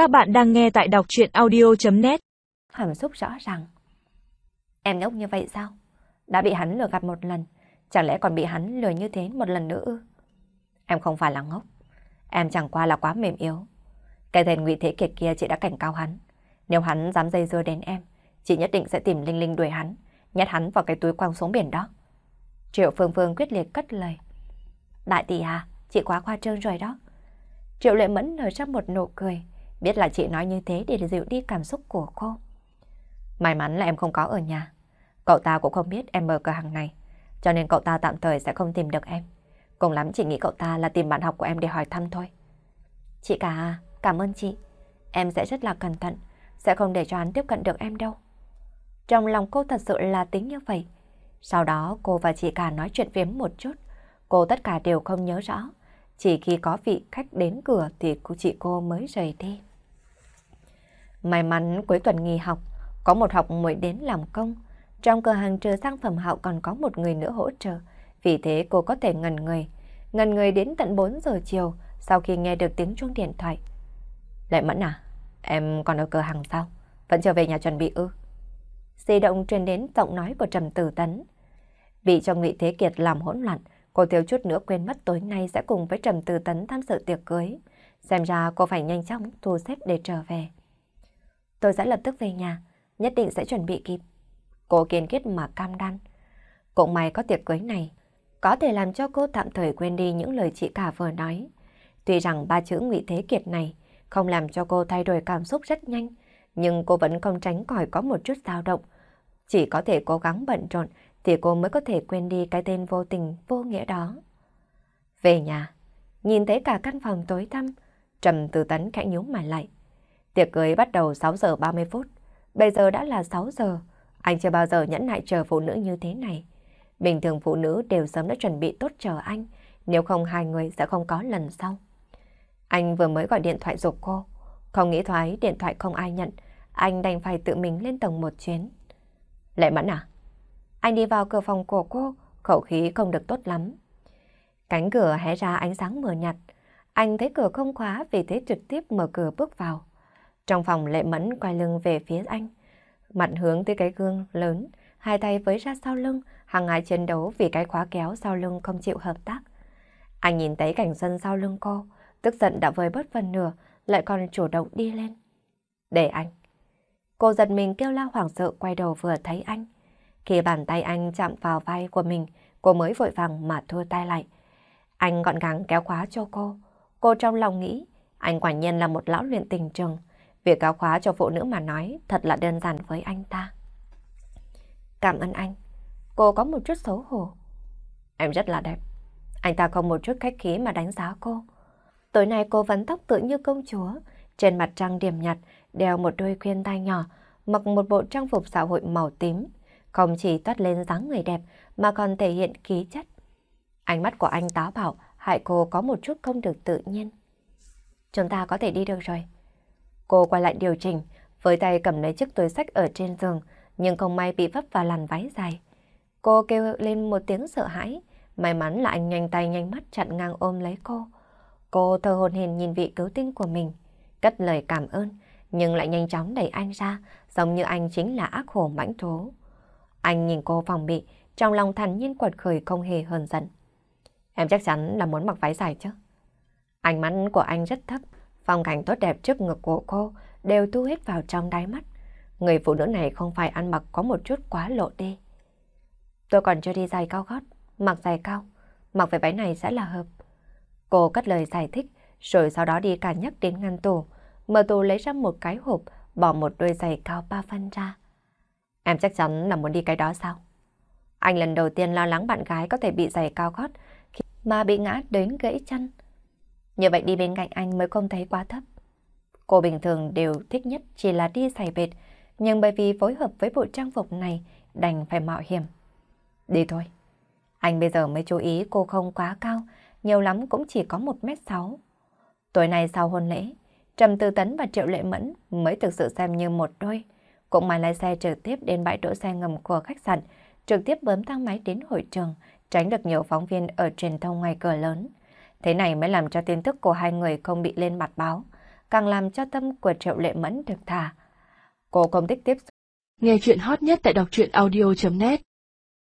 Các bạn đang nghe tại đọc chuyện audio.net Hàm xúc rõ ràng. Em ngốc như vậy sao? Đã bị hắn lừa gạt một lần, chẳng lẽ còn bị hắn lừa như thế một lần nữa ư? Em không phải là ngốc, em chẳng qua là quá mềm yếu. Cái tên ngụy Thế Kiệt kia chị đã cảnh cáo hắn. Nếu hắn dám dây dưa đến em, chị nhất định sẽ tìm Linh Linh đuổi hắn, nhét hắn vào cái túi quăng xuống biển đó. Triệu Phương Phương quyết liệt cất lời. Đại tỷ à, chị quá khoa trương rồi đó. Triệu Lệ Mẫn nở ra một nụ cười, biết là chị nói như thế để dịu đi cảm xúc của cô. May mắn là em không có ở nhà. Cậu ta cũng không biết em mở cửa hàng này, cho nên cậu ta tạm thời sẽ không tìm được em. Cùng lắm chị nghĩ cậu ta là tìm bạn học của em để hỏi thăm thôi. Chị cả à, cảm ơn chị. Em sẽ rất là cẩn thận, sẽ không để cho hắn tiếp cận được em đâu. Trong lòng cô thật sự là tính như vậy. Sau đó cô và chị cả nói chuyện phiếm một chút. Cô tất cả đều không nhớ rõ. Chỉ khi có vị khách đến cửa thì cô chị cô mới rời đi. May mắn cuối tuần nghỉ học, có một học mới đến làm công. Trong cửa hàng trừ sang phẩm hậu còn có một người nữa hỗ trợ. Vì thế cô có thể ngần người. Ngần người đến tận 4 giờ chiều sau khi nghe được tiếng chuông điện thoại. Lệ Mẫn à, em còn ở cửa hàng sao? Vẫn chưa về nhà chuẩn bị ư? Di động truyền đến giọng nói của Trầm Tử Tấn. Bị cho Ngụy Thế Kiệt làm hỗn loạn, cô thiếu chút nữa quên mất tối nay sẽ cùng với Trầm Tử Tấn tham dự tiệc cưới. Xem ra cô phải nhanh chóng thu xếp để trở về. Tôi sẽ lập tức về nhà, nhất định sẽ chuẩn bị kịp. Cô kiên quyết mà cam đoan. Cũng may có tiệc cưới này, có thể làm cho cô tạm thời quên đi những lời chị cả vừa nói. Tuy rằng ba chữ Ngụy Thế Kiệt này không làm cho cô thay đổi cảm xúc rất nhanh, nhưng cô vẫn không tránh khỏi có một chút dao động. Chỉ có thể cố gắng bận rộn thì cô mới có thể quên đi cái tên vô tình, vô nghĩa đó. Về nhà, nhìn thấy cả căn phòng tối tăm, Trầm Từ Tấn khẽ nhíu mày lại. Tiệc cưới bắt đầu 6 giờ 30 phút, bây giờ đã là 6 giờ. Anh chưa bao giờ nhẫn nại chờ phụ nữ như thế này. Bình thường phụ nữ đều sớm đã chuẩn bị tốt chờ anh, nếu không hai người sẽ không có lần sau. Anh vừa mới gọi điện thoại dục cô, không nghĩ thoái điện thoại không ai nhận, anh đành phải tự mình lên tầng một chuyến. Lệ Mẫn à? Anh đi vào cửa phòng của cô, khẩu khí không được tốt lắm. Cánh cửa hé ra ánh sáng mờ nhạt. Anh thấy cửa không khóa vì thế trực tiếp mở cửa bước vào. Trong phòng Lệ Mẫn quay lưng về phía anh. Mặt hướng tới cái gương lớn, hai tay với ra sau lưng, hàng ngày chiến đấu vì cái khóa kéo sau lưng không chịu hợp tác. Anh nhìn thấy cảnh sân sau lưng cô, tức giận đã vơi bớt phần nửa, lại còn chủ động đi lên. Để anh. Cô giật mình kêu la hoảng sợ quay đầu vừa thấy anh. Khi bàn tay anh chạm vào vai của mình, cô mới vội vàng mà thua tay lại. Anh gọn gàng kéo khóa cho cô. Cô trong lòng nghĩ, anh quả nhiên là một lão luyện tình trường. Việc cáo khóa cho phụ nữ mà nói thật là đơn giản với anh ta. Cảm ơn anh. Cô có một chút xấu hổ. Em rất là đẹp. Anh ta không một chút khách khí mà đánh giá cô. Tối nay cô vẫn tóc tự như công chúa, trên mặt trăng điểm nhạt, đeo một đôi khuyên tai nhỏ, mặc một bộ trang phục xã hội màu tím. Không chỉ toát lên dáng người đẹp mà còn thể hiện khí chất. Ánh mắt của anh táo bạo hại cô có một chút không được tự nhiên. Chúng ta có thể đi được rồi. Cô quay lại điều chỉnh, với tay cầm lấy chiếc túi sách ở trên giường, nhưng không may bị vấp vào làn váy dài. Cô kêu lên một tiếng sợ hãi, may mắn là anh nhanh tay nhanh mắt chặn ngang ôm lấy cô. Cô thơ hồn hền nhìn vị cứu tinh của mình, cất lời cảm ơn, nhưng lại nhanh chóng đẩy anh ra, giống như anh chính là ác hổ mãnh thú. Anh nhìn cô phòng bị, trong lòng thản nhiên quật khởi không hề hờn giận. Em chắc chắn là muốn mặc váy dài chứ? Ánh mắt của anh rất thấp, phong cảnh tốt đẹp trước ngực của cô đều thu hết vào trong đáy mắt. Người phụ nữ này không phải ăn mặc có một chút quá lộ đi. Tôi còn chưa đi giày cao gót, mặc giày cao, mặc về váy này sẽ là hợp. Cô cất lời giải thích, rồi sau đó đi cả nhắc đến ngăn tủ, mở tủ lấy ra một cái hộp, bỏ một đôi giày cao ba phân ra. Em chắc chắn là muốn đi cái đó sao? Anh lần đầu tiên lo lắng bạn gái có thể bị giày cao gót mà bị ngã đến gãy chân. Như vậy đi bên cạnh anh mới không thấy quá thấp. Cô bình thường đều thích nhất chỉ là đi giày bệt, nhưng bởi vì phối hợp với bộ trang phục này đành phải mạo hiểm. Đi thôi. Anh bây giờ mới chú ý cô không quá cao, nhiều lắm cũng chỉ có 1m6. Tối nay sau hôn lễ, Trầm Tư Tấn và Triệu Lệ Mẫn mới thực sự xem như một đôi. Cũng mà lái xe trực tiếp đến bãi đỗ xe ngầm của khách sạn, trực tiếp bấm thang máy đến hội trường, tránh được nhiều phóng viên ở truyền thông ngoài cửa lớn. Thế này mới làm cho tin tức của hai người không bị lên mặt báo. càng làm cho tâm của Triệu Lệ Mẫn được thả. Cô không thích tiếp Nghe chuyện hot nhất tại đọc truyện audio.net